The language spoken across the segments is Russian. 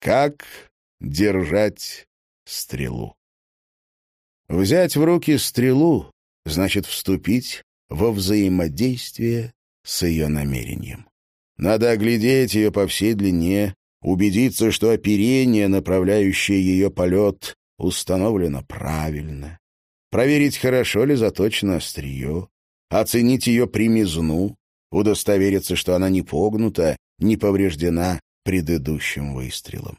Как держать стрелу? Взять в руки стрелу значит вступить во взаимодействие с ее намерением. Надо оглядеть ее по всей длине, убедиться, что оперение, направляющее ее полет, установлено правильно, проверить, хорошо ли заточено острие, оценить ее примизну, удостовериться, что она не погнута, не повреждена предыдущим выстрелом.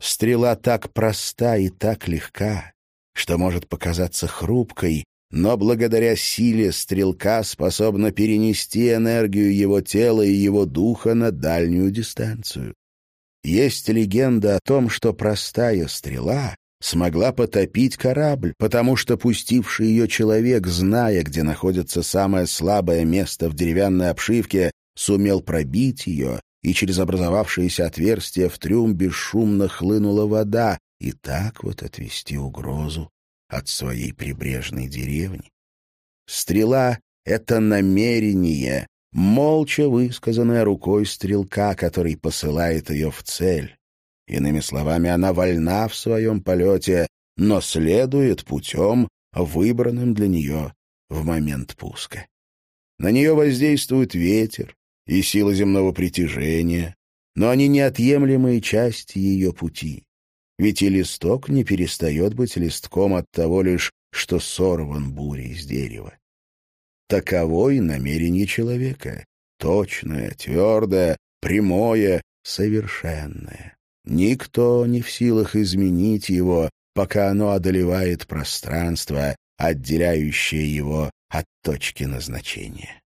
Стрела так проста и так легка, что может показаться хрупкой, но благодаря силе стрелка способна перенести энергию его тела и его духа на дальнюю дистанцию. Есть легенда о том, что простая стрела смогла потопить корабль, потому что пустивший ее человек, зная, где находится самое слабое место в деревянной обшивке, сумел пробить ее, и через образовавшееся отверстие в трюм бесшумно хлынула вода, и так вот отвести угрозу от своей прибрежной деревни. Стрела — это намерение, молча высказанное рукой стрелка, который посылает ее в цель. Иными словами, она вольна в своем полете, но следует путем, выбранным для нее в момент пуска. На нее воздействует ветер и сила земного притяжения, но они неотъемлемые части ее пути. Ведь и листок не перестает быть листком от того лишь, что сорван бурей с дерева. Таково и намерение человека — точное, твердое, прямое, совершенное. Никто не в силах изменить его, пока оно одолевает пространство, отделяющее его от точки назначения.